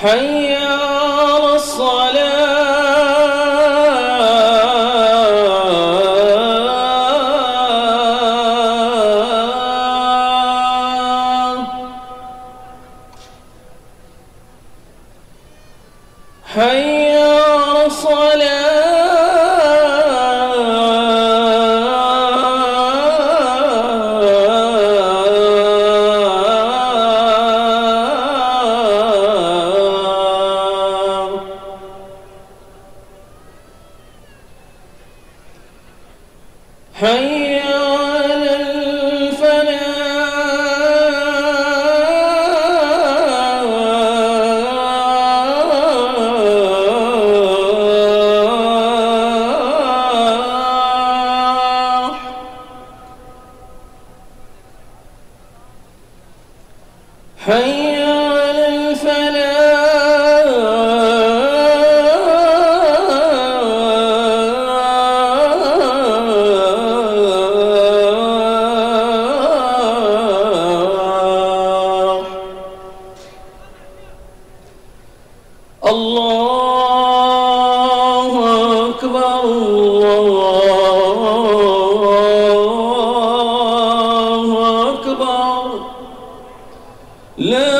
حي على الصلاة. الصلاة. حي أكبر الله أكبر. لا